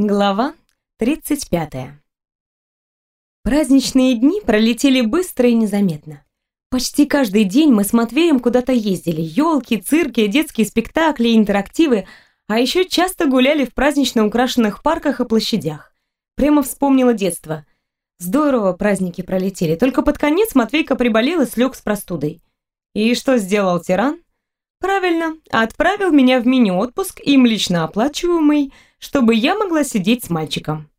Глава 35. Праздничные дни пролетели быстро и незаметно. Почти каждый день мы с Матвеем куда-то ездили. Елки, цирки, детские спектакли, интерактивы, а еще часто гуляли в празднично украшенных парках и площадях. Прямо вспомнила детство. Здорово праздники пролетели, только под конец Матвейка приболел и слег с простудой. И что сделал тиран? Правильно, отправил меня в мини-отпуск, им лично оплачиваемый, чтобы я могла сидеть с мальчиком.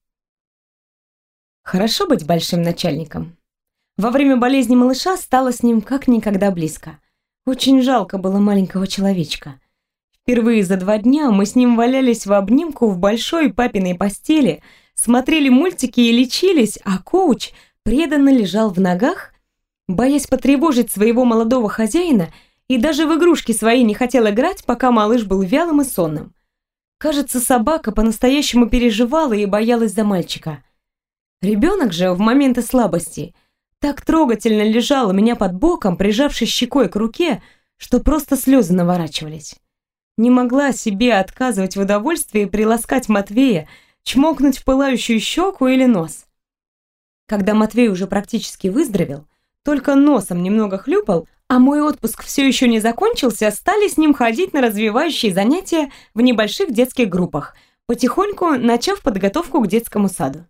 Хорошо быть большим начальником. Во время болезни малыша стало с ним как никогда близко. Очень жалко было маленького человечка. Впервые за два дня мы с ним валялись в обнимку в большой папиной постели, смотрели мультики и лечились, а коуч преданно лежал в ногах, боясь потревожить своего молодого хозяина и даже в игрушки свои не хотел играть, пока малыш был вялым и сонным. Кажется, собака по-настоящему переживала и боялась за мальчика. Ребенок же в моменты слабости так трогательно лежал у меня под боком, прижавшись щекой к руке, что просто слезы наворачивались. Не могла себе отказывать в удовольствии приласкать Матвея, чмокнуть в пылающую щеку или нос. Когда Матвей уже практически выздоровел, только носом немного хлюпал, а мой отпуск все еще не закончился, стали с ним ходить на развивающие занятия в небольших детских группах, потихоньку начав подготовку к детскому саду.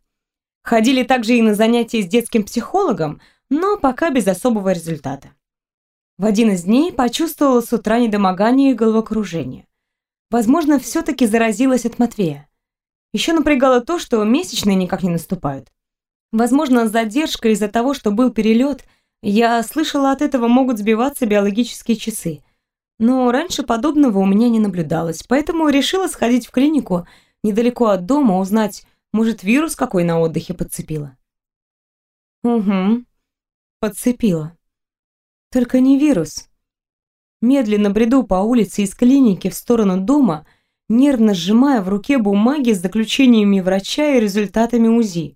Ходили также и на занятия с детским психологом, но пока без особого результата. В один из дней почувствовала с утра недомогание и головокружение. Возможно, все-таки заразилась от Матвея. Еще напрягало то, что месячные никак не наступают. Возможно, задержка из-за того, что был перелет – я слышала, от этого могут сбиваться биологические часы. Но раньше подобного у меня не наблюдалось, поэтому решила сходить в клинику недалеко от дома, узнать, может, вирус какой на отдыхе подцепила. Угу, подцепила. Только не вирус. Медленно бреду по улице из клиники в сторону дома, нервно сжимая в руке бумаги с заключениями врача и результатами УЗИ.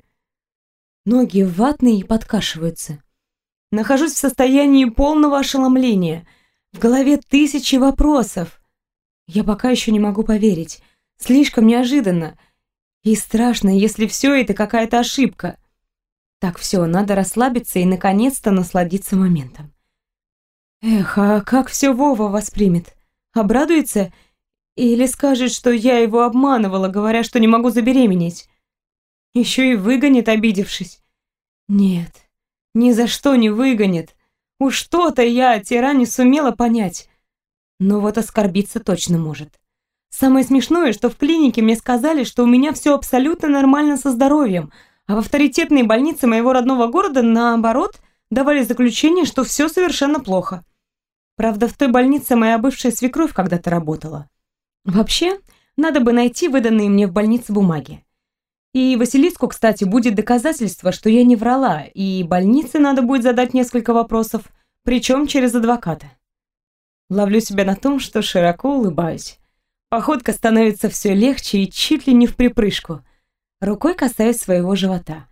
Ноги ватные и подкашиваются. Нахожусь в состоянии полного ошеломления. В голове тысячи вопросов. Я пока еще не могу поверить. Слишком неожиданно. И страшно, если все это какая-то ошибка. Так, все, надо расслабиться и наконец-то насладиться моментом. Эх, а как все Вова воспримет? Обрадуется? Или скажет, что я его обманывала, говоря, что не могу забеременеть? Еще и выгонит, обидевшись. Нет, ни за что не выгонит. Уж что-то я тира не сумела понять. Но вот оскорбиться точно может. Самое смешное, что в клинике мне сказали, что у меня все абсолютно нормально со здоровьем, а в авторитетной больнице моего родного города, наоборот, давали заключение, что все совершенно плохо. Правда, в той больнице моя бывшая свекровь когда-то работала. Вообще, надо бы найти выданные мне в больнице бумаги. И Василиску, кстати, будет доказательство, что я не врала, и больнице надо будет задать несколько вопросов, причем через адвоката. Ловлю себя на том, что широко улыбаюсь. Походка становится все легче и чуть ли не в припрыжку. Рукой касаюсь своего живота.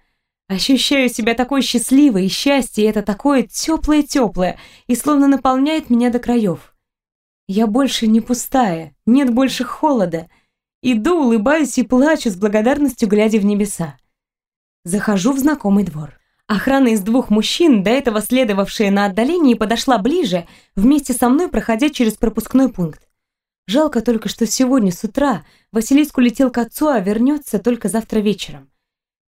Ощущаю себя такой счастливой, и счастье это такое теплое-теплое, и словно наполняет меня до краев. Я больше не пустая, нет больше холода — Иду, улыбаюсь и плачу с благодарностью, глядя в небеса. Захожу в знакомый двор. Охрана из двух мужчин, до этого следовавшая на отдалении, подошла ближе, вместе со мной проходя через пропускной пункт. Жалко только, что сегодня с утра Василиск улетел к отцу, а вернется только завтра вечером.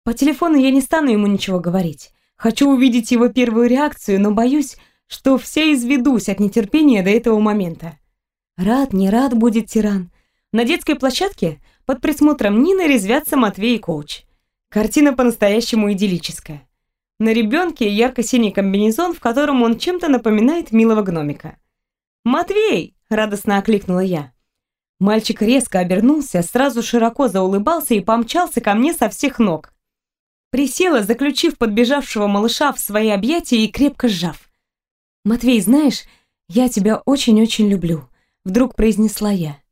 По телефону я не стану ему ничего говорить. Хочу увидеть его первую реакцию, но боюсь, что вся изведусь от нетерпения до этого момента. Рад, не рад будет тиран. На детской площадке под присмотром Нины резвятся Матвей и коуч. Картина по-настоящему идиллическая. На ребенке ярко-синий комбинезон, в котором он чем-то напоминает милого гномика. «Матвей!» – радостно окликнула я. Мальчик резко обернулся, сразу широко заулыбался и помчался ко мне со всех ног. Присела, заключив подбежавшего малыша в свои объятия и крепко сжав. «Матвей, знаешь, я тебя очень-очень люблю», – вдруг произнесла я.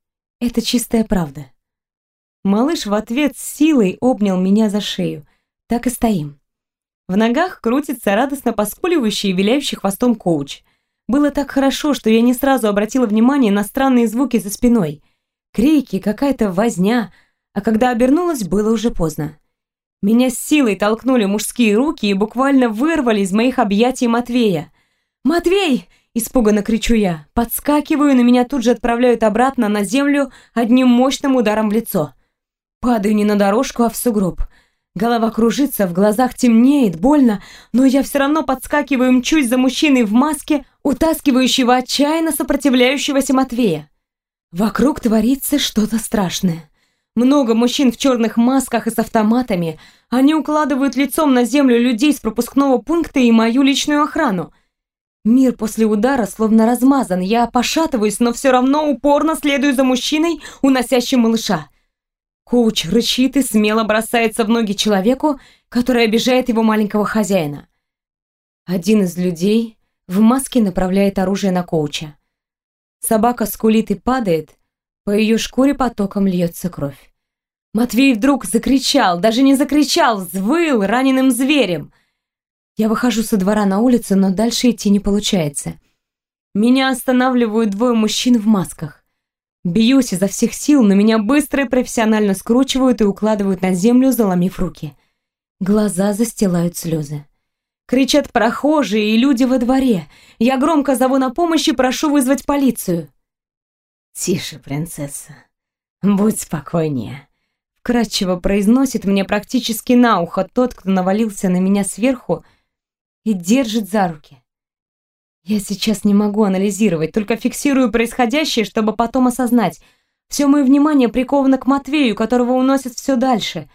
Это чистая правда. Малыш в ответ с силой обнял меня за шею. Так и стоим. В ногах крутится радостно поскуливающий и виляющий хвостом коуч. Было так хорошо, что я не сразу обратила внимание на странные звуки за спиной. Крики, какая-то возня, А когда обернулась, было уже поздно. Меня с силой толкнули мужские руки и буквально вырвали из моих объятий Матвея. «Матвей!» – испуганно кричу я. Подскакиваю, но меня тут же отправляют обратно на землю одним мощным ударом в лицо. Падаю не на дорожку, а в сугроб. Голова кружится, в глазах темнеет, больно, но я все равно подскакиваю, мчусь за мужчиной в маске, утаскивающего отчаянно сопротивляющегося Матвея. Вокруг творится что-то страшное. Много мужчин в черных масках и с автоматами. Они укладывают лицом на землю людей с пропускного пункта и мою личную охрану. Мир после удара словно размазан. Я пошатываюсь, но все равно упорно следую за мужчиной, уносящим малыша. Коуч рычит и смело бросается в ноги человеку, который обижает его маленького хозяина. Один из людей в маске направляет оружие на коуча. Собака скулит и падает, по ее шкуре потоком льется кровь. Матвей вдруг закричал, даже не закричал, взвыл раненым зверем. Я выхожу со двора на улицу, но дальше идти не получается. Меня останавливают двое мужчин в масках. Бьюсь изо всех сил, но меня быстро и профессионально скручивают и укладывают на землю, заломив руки. Глаза застилают слезы. Кричат прохожие и люди во дворе. Я громко зову на помощь и прошу вызвать полицию. «Тише, принцесса. Будь спокойнее», — вкратчиво произносит мне практически на ухо тот, кто навалился на меня сверху и держит за руки. Я сейчас не могу анализировать, только фиксирую происходящее, чтобы потом осознать. Все мое внимание приковано к Матвею, которого уносят все дальше.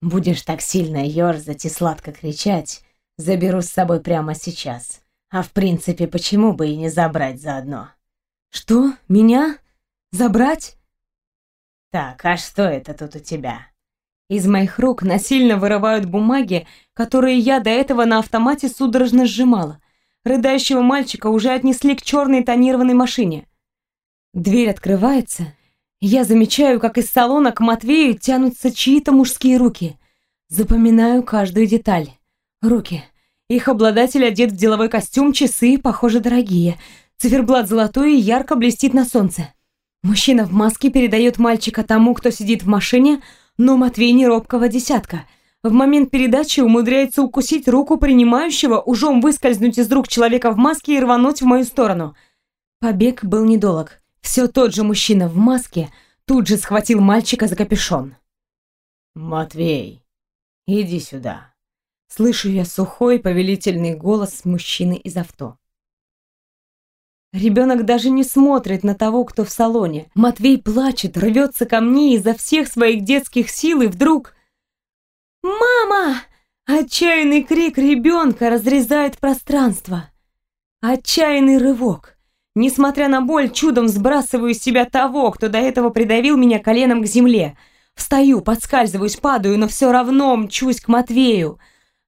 Будешь так сильно ерзать и сладко кричать, заберу с собой прямо сейчас. А в принципе, почему бы и не забрать заодно? Что? Меня? Забрать? Так, а что это тут у тебя? Из моих рук насильно вырывают бумаги, которые я до этого на автомате судорожно сжимала. Рыдающего мальчика уже отнесли к черной тонированной машине. Дверь открывается. Я замечаю, как из салона к Матвею тянутся чьи-то мужские руки. Запоминаю каждую деталь. Руки. Их обладатель одет в деловой костюм, часы, похоже, дорогие. Циферблат золотой и ярко блестит на солнце. Мужчина в маске передает мальчика тому, кто сидит в машине, но Матвей не робкого десятка — в момент передачи умудряется укусить руку принимающего, ужом выскользнуть из рук человека в маске и рвануть в мою сторону. Побег был недолг. Все тот же мужчина в маске тут же схватил мальчика за капюшон. «Матвей, иди сюда!» Слышу я сухой повелительный голос мужчины из авто. Ребенок даже не смотрит на того, кто в салоне. Матвей плачет, рвется ко мне изо всех своих детских сил и вдруг... «Мама!» Отчаянный крик ребенка разрезает пространство. Отчаянный рывок. Несмотря на боль, чудом сбрасываю с себя того, кто до этого придавил меня коленом к земле. Встаю, подскальзываюсь, падаю, но все равно мчусь к Матвею.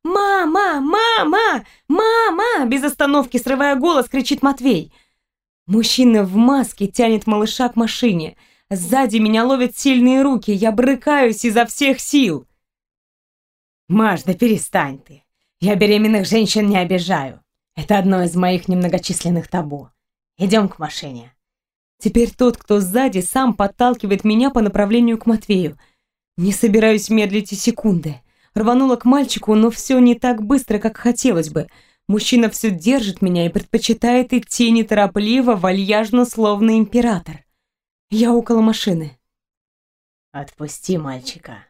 «Мама! Мама! Мама!» Без остановки, срывая голос, кричит Матвей. Мужчина в маске тянет малыша к машине. Сзади меня ловят сильные руки, я брыкаюсь изо всех сил. «Маш, да перестань ты. Я беременных женщин не обижаю. Это одно из моих немногочисленных табу. Идем к машине». Теперь тот, кто сзади, сам подталкивает меня по направлению к Матвею. Не собираюсь медлить и секунды. Рванула к мальчику, но все не так быстро, как хотелось бы. Мужчина все держит меня и предпочитает идти неторопливо, вальяжно, словно император. Я около машины. «Отпусти мальчика»,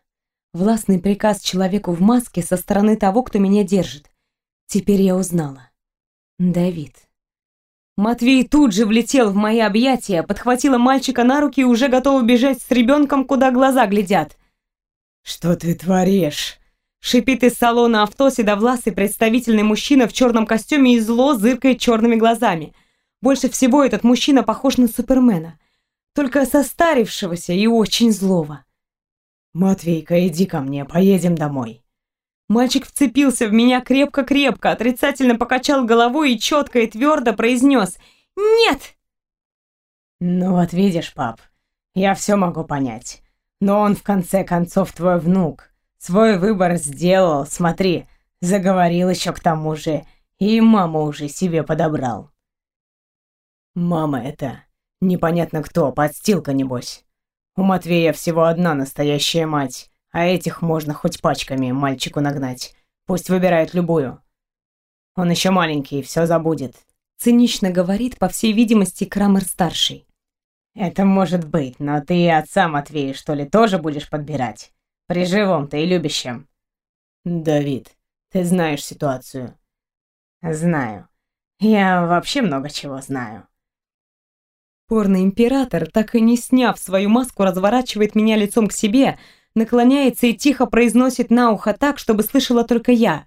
Властный приказ человеку в маске со стороны того, кто меня держит. Теперь я узнала. Давид. Матвей тут же влетел в мои объятия, подхватила мальчика на руки и уже готова бежать с ребенком, куда глаза глядят. «Что ты творишь?» Шипит из салона авто седовласый представительный мужчина в черном костюме и зло зыркает черными глазами. Больше всего этот мужчина похож на Супермена, только состарившегося и очень злого. «Матвейка, иди ко мне, поедем домой». Мальчик вцепился в меня крепко-крепко, отрицательно покачал головой и четко и твердо произнес «Нет!» «Ну вот видишь, пап, я все могу понять. Но он в конце концов твой внук. Свой выбор сделал, смотри, заговорил еще к тому же, и маму уже себе подобрал». «Мама это непонятно кто, подстилка небось. У Матвея всего одна настоящая мать, а этих можно хоть пачками мальчику нагнать. Пусть выбирает любую. Он еще маленький, все забудет. Цинично говорит, по всей видимости, Крамер-старший. Это может быть, но ты отца Матвея, что ли, тоже будешь подбирать? При живом-то и любящем. Давид, ты знаешь ситуацию. Знаю. Я вообще много чего знаю. Порный император, так и не сняв свою маску, разворачивает меня лицом к себе, наклоняется и тихо произносит на ухо так, чтобы слышала только я.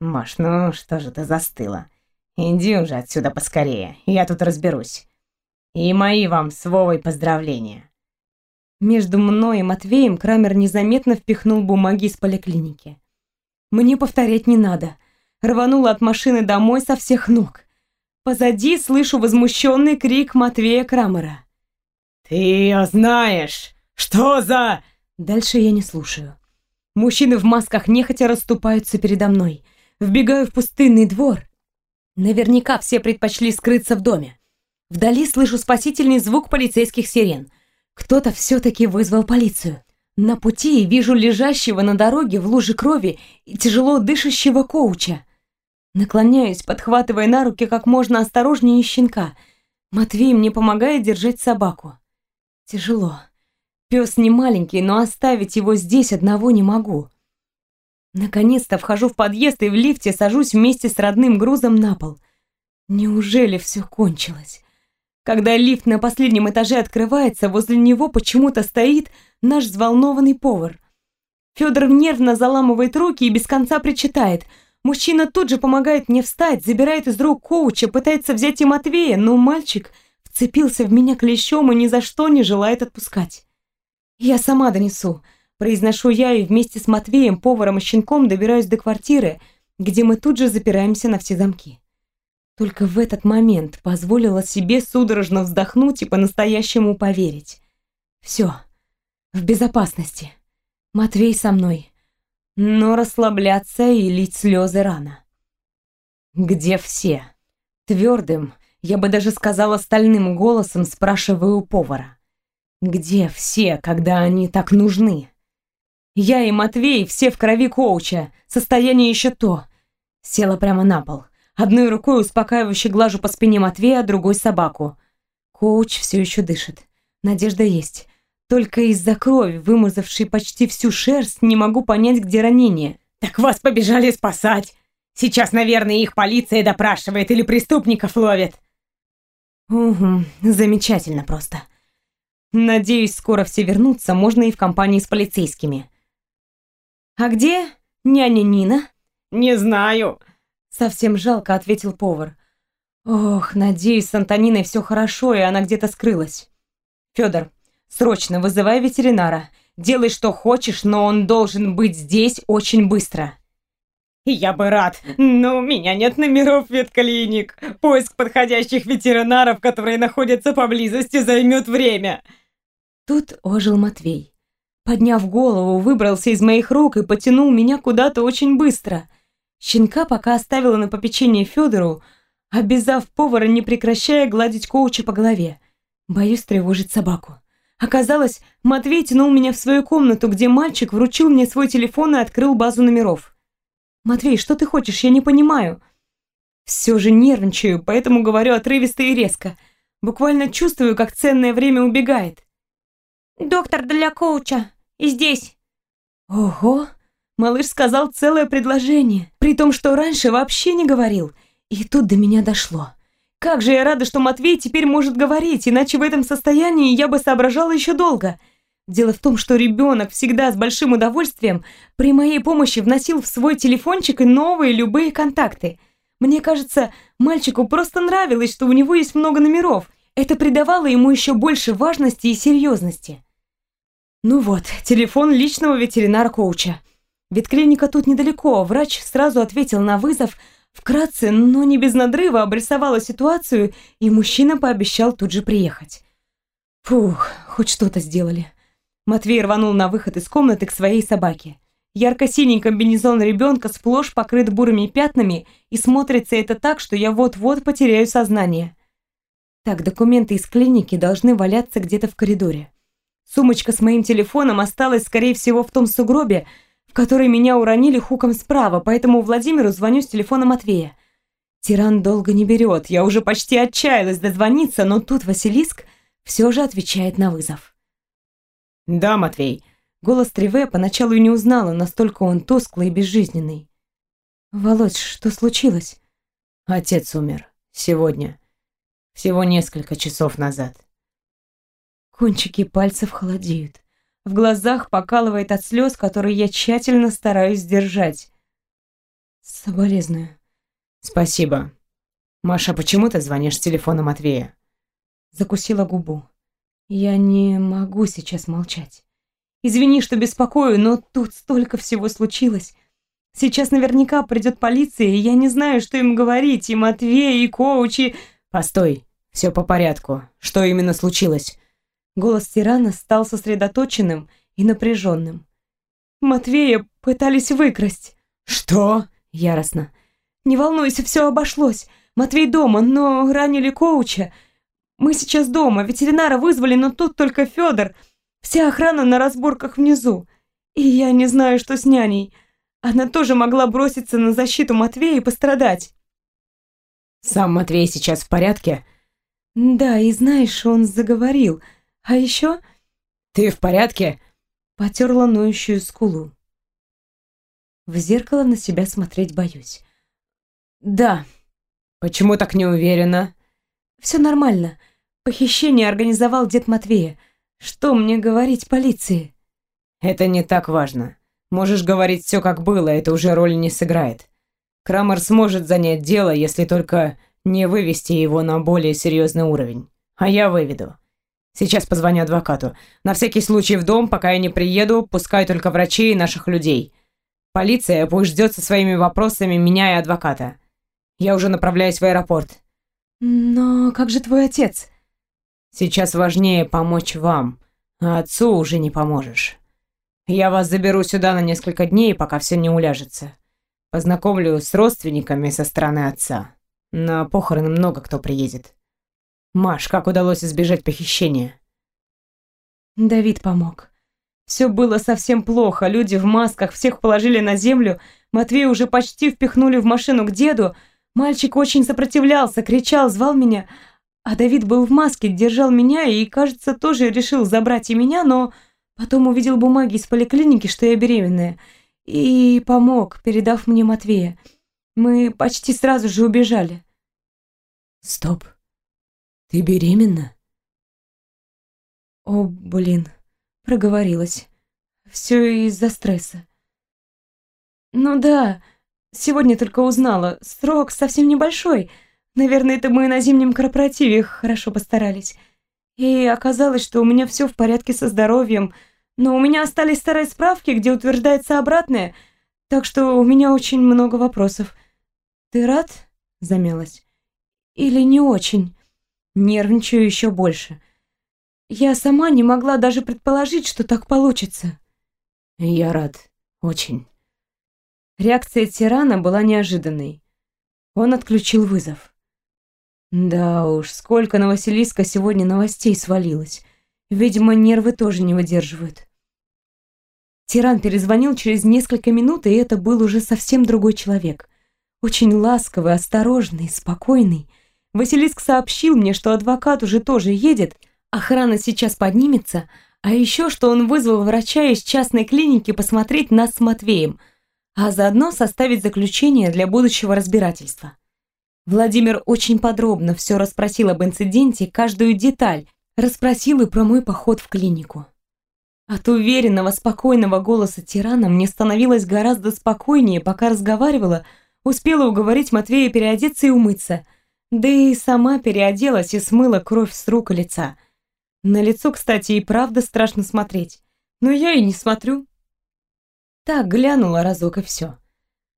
«Маш, ну что же ты застыла? Иди уже отсюда поскорее, я тут разберусь. И мои вам с Вовой поздравления». Между мной и Матвеем Крамер незаметно впихнул бумаги из поликлиники. Мне повторять не надо. Рванула от машины домой со всех ног. Позади слышу возмущенный крик Матвея Крамера. «Ты ее знаешь! Что за...» Дальше я не слушаю. Мужчины в масках нехотя расступаются передо мной. Вбегаю в пустынный двор. Наверняка все предпочли скрыться в доме. Вдали слышу спасительный звук полицейских сирен. Кто-то все-таки вызвал полицию. На пути вижу лежащего на дороге в луже крови и тяжело дышащего коуча. Наклоняюсь, подхватывая на руки как можно осторожнее щенка. Матвей мне помогает держать собаку. Тяжело. Пес не маленький, но оставить его здесь одного не могу. Наконец-то вхожу в подъезд и в лифте сажусь вместе с родным грузом на пол. Неужели все кончилось? Когда лифт на последнем этаже открывается, возле него почему-то стоит наш взволнованный повар. Федор нервно заламывает руки и без конца причитает – Мужчина тут же помогает мне встать, забирает из рук коуча, пытается взять и Матвея, но мальчик вцепился в меня клещом и ни за что не желает отпускать. «Я сама донесу», — произношу я и вместе с Матвеем, поваром и щенком добираюсь до квартиры, где мы тут же запираемся на все замки. Только в этот момент позволила себе судорожно вздохнуть и по-настоящему поверить. Все, в безопасности. Матвей со мной но расслабляться и лить слезы рано. «Где все?» Твердым, я бы даже сказала стальным голосом, спрашиваю у повара. «Где все, когда они так нужны?» Я и Матвей все в крови коуча, состояние еще то. Села прямо на пол. Одной рукой успокаивающе глажу по спине Матвея, а другой собаку. Коуч все еще дышит. Надежда есть. Только из-за крови, вымазавшей почти всю шерсть, не могу понять, где ранение. «Так вас побежали спасать! Сейчас, наверное, их полиция допрашивает или преступников ловит!» «Угу, замечательно просто. Надеюсь, скоро все вернутся, можно и в компании с полицейскими». «А где няня Нина?» «Не знаю», — совсем жалко ответил повар. «Ох, надеюсь, с Антониной все хорошо, и она где-то скрылась. Федор, Срочно вызывай ветеринара. Делай, что хочешь, но он должен быть здесь очень быстро. Я бы рад, но у меня нет номеров ветклиник. Поиск подходящих ветеринаров, которые находятся поблизости, займет время. Тут ожил Матвей. Подняв голову, выбрался из моих рук и потянул меня куда-то очень быстро. Щенка пока оставила на попечение Федору, обязав повара, не прекращая гладить коуча по голове. Боюсь тревожить собаку. Оказалось, Матвей тянул меня в свою комнату, где мальчик вручил мне свой телефон и открыл базу номеров. «Матвей, что ты хочешь? Я не понимаю». Все же нервничаю, поэтому говорю отрывисто и резко. Буквально чувствую, как ценное время убегает. «Доктор для коуча. И здесь». Ого! Малыш сказал целое предложение, при том, что раньше вообще не говорил. И тут до меня дошло. Как же я рада, что Матвей теперь может говорить, иначе в этом состоянии я бы соображала еще долго. Дело в том, что ребенок всегда с большим удовольствием при моей помощи вносил в свой телефончик и новые любые контакты. Мне кажется, мальчику просто нравилось, что у него есть много номеров. Это придавало ему еще больше важности и серьезности. Ну вот, телефон личного ветеринара-коуча. Ветклиника тут недалеко, врач сразу ответил на вызов – Вкратце, но не без надрыва, обрисовала ситуацию, и мужчина пообещал тут же приехать. Фух, хоть что-то сделали. Матвей рванул на выход из комнаты к своей собаке. Ярко-синий комбинезон ребенка сплошь покрыт бурыми пятнами, и смотрится это так, что я вот-вот потеряю сознание. Так, документы из клиники должны валяться где-то в коридоре. Сумочка с моим телефоном осталась, скорее всего, в том сугробе, в который меня уронили хуком справа, поэтому Владимиру звоню с телефона Матвея. Тиран долго не берет, я уже почти отчаялась дозвониться, но тут Василиск все же отвечает на вызов. «Да, Матвей». Голос Триве поначалу не узнала, настолько он тусклый и безжизненный. «Володь, что случилось?» «Отец умер. Сегодня. Всего несколько часов назад». Кончики пальцев холодеют. В глазах покалывает от слез, которые я тщательно стараюсь сдержать. Соболезную. Спасибо. Маша, почему ты звонишь с телефона Матвея? Закусила губу. Я не могу сейчас молчать. Извини, что беспокою, но тут столько всего случилось. Сейчас наверняка придет полиция, и я не знаю, что им говорить, и Матвей, и коучи. Постой, все по порядку. Что именно случилось? Голос тирана стал сосредоточенным и напряженным. Матвея пытались выкрасть. Что? Яростно. Не волнуйся, все обошлось. Матвей дома, но ранили коуча. Мы сейчас дома, ветеринара вызвали, но тут только Федор. Вся охрана на разборках внизу. И я не знаю, что с няней. Она тоже могла броситься на защиту Матвея и пострадать. Сам Матвей сейчас в порядке? Да, и знаешь, он заговорил. А еще... Ты в порядке? Потерла ноющую скулу. В зеркало на себя смотреть боюсь. Да. Почему так не уверена? Все нормально. Похищение организовал дед Матвея. Что мне говорить полиции? Это не так важно. Можешь говорить все как было, это уже роли не сыграет. Крамер сможет занять дело, если только не вывести его на более серьезный уровень. А я выведу. Сейчас позвоню адвокату. На всякий случай в дом, пока я не приеду, пускай только врачей и наших людей. Полиция пусть ждет со своими вопросами меня и адвоката. Я уже направляюсь в аэропорт. Но как же твой отец? Сейчас важнее помочь вам, а отцу уже не поможешь. Я вас заберу сюда на несколько дней, пока все не уляжется. Познакомлю с родственниками со стороны отца. На похороны много кто приедет. Маш, как удалось избежать похищения? Давид помог. Все было совсем плохо. Люди в масках всех положили на землю. Матвея уже почти впихнули в машину к деду. Мальчик очень сопротивлялся, кричал, звал меня. А Давид был в маске, держал меня и, кажется, тоже решил забрать и меня, но потом увидел бумаги из поликлиники, что я беременная. И помог, передав мне Матвея. Мы почти сразу же убежали. Стоп. Ты беременна? О, блин, проговорилась. Все из-за стресса. Ну да, сегодня только узнала. Срок совсем небольшой. Наверное, это мы на зимнем корпоративе хорошо постарались. И оказалось, что у меня все в порядке со здоровьем, но у меня остались старые справки, где утверждается обратное, так что у меня очень много вопросов. Ты рад? Замялась. Или не очень? Нервничаю еще больше. Я сама не могла даже предположить, что так получится. Я рад. Очень. Реакция тирана была неожиданной. Он отключил вызов. Да уж, сколько на Василиска сегодня новостей свалилось. Видимо, нервы тоже не выдерживают. Тиран перезвонил через несколько минут, и это был уже совсем другой человек. Очень ласковый, осторожный, спокойный. Василиск сообщил мне, что адвокат уже тоже едет, охрана сейчас поднимется, а еще, что он вызвал врача из частной клиники посмотреть нас с Матвеем, а заодно составить заключение для будущего разбирательства. Владимир очень подробно все расспросил об инциденте, каждую деталь, расспросил и про мой поход в клинику. От уверенного, спокойного голоса тирана мне становилось гораздо спокойнее, пока разговаривала, успела уговорить Матвея переодеться и умыться – да и сама переоделась и смыла кровь с рук и лица. На лицо, кстати, и правда страшно смотреть. Но я и не смотрю. Так, глянула разок и все.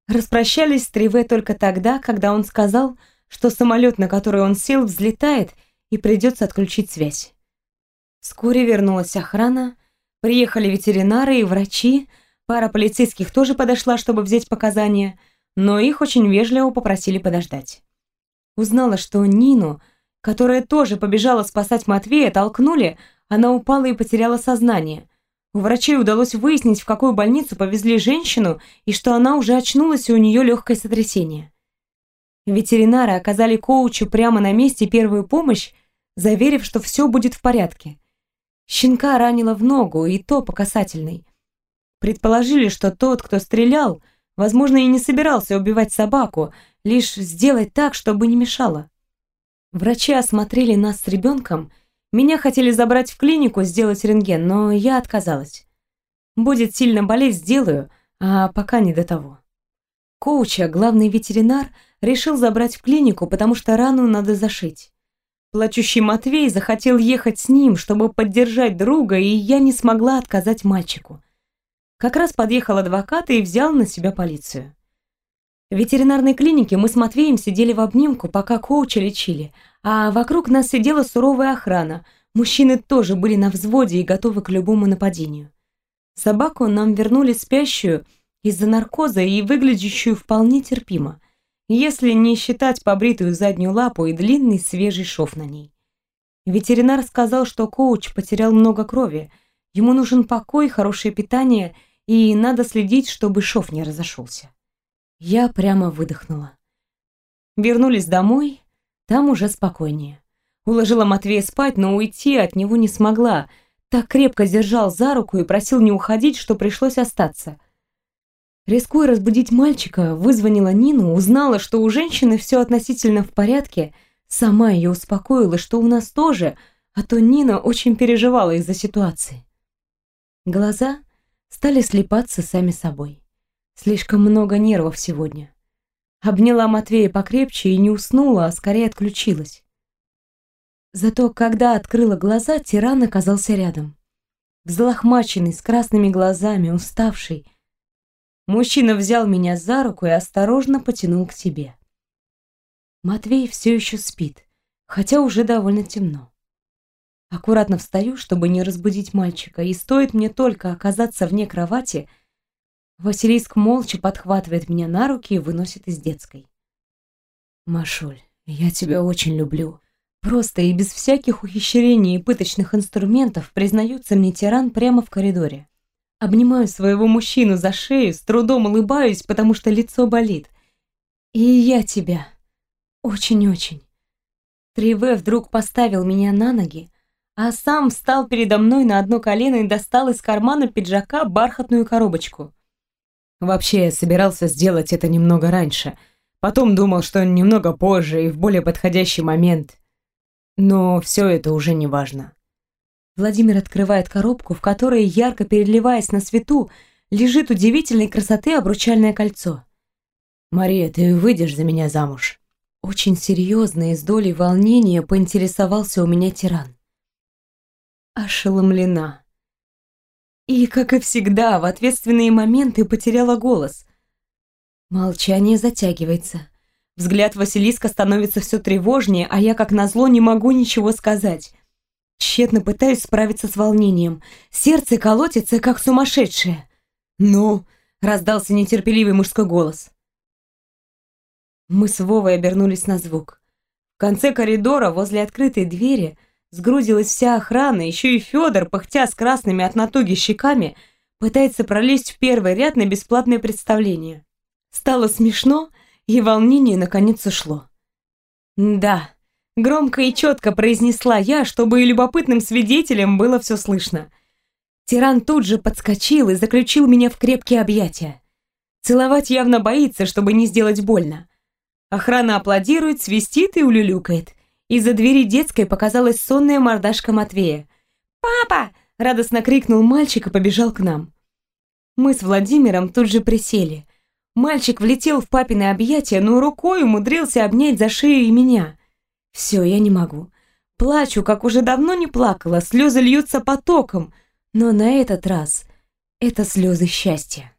Распрощались с Триве только тогда, когда он сказал, что самолет, на который он сел, взлетает и придется отключить связь. Вскоре вернулась охрана, приехали ветеринары и врачи, пара полицейских тоже подошла, чтобы взять показания, но их очень вежливо попросили подождать. Узнала, что Нину, которая тоже побежала спасать Матвея, толкнули, она упала и потеряла сознание. У врачей удалось выяснить, в какую больницу повезли женщину и что она уже очнулась и у нее легкое сотрясение. Ветеринары оказали коучу прямо на месте первую помощь, заверив, что все будет в порядке. Щенка ранило в ногу, и то по касательной. Предположили, что тот, кто стрелял, возможно, и не собирался убивать собаку, лишь сделать так, чтобы не мешало. Врачи осмотрели нас с ребенком, меня хотели забрать в клинику, сделать рентген, но я отказалась. Будет сильно болеть, сделаю, а пока не до того. Коуча, главный ветеринар, решил забрать в клинику, потому что рану надо зашить. Плачущий Матвей захотел ехать с ним, чтобы поддержать друга, и я не смогла отказать мальчику. Как раз подъехал адвокат и взял на себя полицию. В ветеринарной клинике мы с Матвеем сидели в обнимку, пока коуча лечили, а вокруг нас сидела суровая охрана. Мужчины тоже были на взводе и готовы к любому нападению. Собаку нам вернули спящую из-за наркоза и выглядящую вполне терпимо если не считать побритую заднюю лапу и длинный свежий шов на ней. Ветеринар сказал, что коуч потерял много крови, ему нужен покой, хорошее питание и надо следить, чтобы шов не разошелся. Я прямо выдохнула. Вернулись домой, там уже спокойнее. Уложила Матвея спать, но уйти от него не смогла. Так крепко держал за руку и просил не уходить, что пришлось остаться. Рискуя разбудить мальчика, вызвонила Нину, узнала, что у женщины все относительно в порядке, сама ее успокоила, что у нас тоже, а то Нина очень переживала из-за ситуации. Глаза стали слепаться сами собой. Слишком много нервов сегодня. Обняла Матвея покрепче и не уснула, а скорее отключилась. Зато когда открыла глаза, тиран оказался рядом. Взлохмаченный, с красными глазами, уставший, Мужчина взял меня за руку и осторожно потянул к себе. Матвей все еще спит, хотя уже довольно темно. Аккуратно встаю, чтобы не разбудить мальчика, и стоит мне только оказаться вне кровати, Василиск молча подхватывает меня на руки и выносит из детской. «Машуль, я тебя очень люблю», Просто и без всяких ухищрений и пыточных инструментов признается мне тиран прямо в коридоре. Обнимаю своего мужчину за шею, с трудом улыбаюсь, потому что лицо болит. И я тебя. Очень-очень. Триве вдруг поставил меня на ноги, а сам встал передо мной на одно колено и достал из кармана пиджака бархатную коробочку. Вообще, я собирался сделать это немного раньше. Потом думал, что немного позже и в более подходящий момент. Но все это уже не важно. Владимир открывает коробку, в которой, ярко переливаясь на свету, лежит удивительной красоты обручальное кольцо. «Мария, ты выйдешь за меня замуж?» Очень серьезно и с долей волнения поинтересовался у меня тиран. Ошеломлена. И, как и всегда, в ответственные моменты потеряла голос. Молчание затягивается. Взгляд Василиска становится все тревожнее, а я, как назло, не могу ничего сказать. Тщетно пытаюсь справиться с волнением. Сердце колотится, как сумасшедшее. «Ну?» — раздался нетерпеливый мужской голос. Мы с Вовой обернулись на звук. В конце коридора, возле открытой двери, сгрудилась вся охрана, еще и Федор, пыхтя с красными от натуги щеками, пытается пролезть в первый ряд на бесплатное представление. Стало смешно, и волнение наконец ушло. Да, Громко и четко произнесла я, чтобы и любопытным свидетелям было все слышно. Тиран тут же подскочил и заключил меня в крепкие объятия. Целовать явно боится, чтобы не сделать больно. Охрана аплодирует, свистит и улюлюкает. Из-за двери детской показалась сонная мордашка Матвея. «Папа!» — радостно крикнул мальчик и побежал к нам. Мы с Владимиром тут же присели. Мальчик влетел в папины объятия, но рукой умудрился обнять за шею и меня — все, я не могу. Плачу, как уже давно не плакала, слезы льются потоком, но на этот раз это слезы счастья.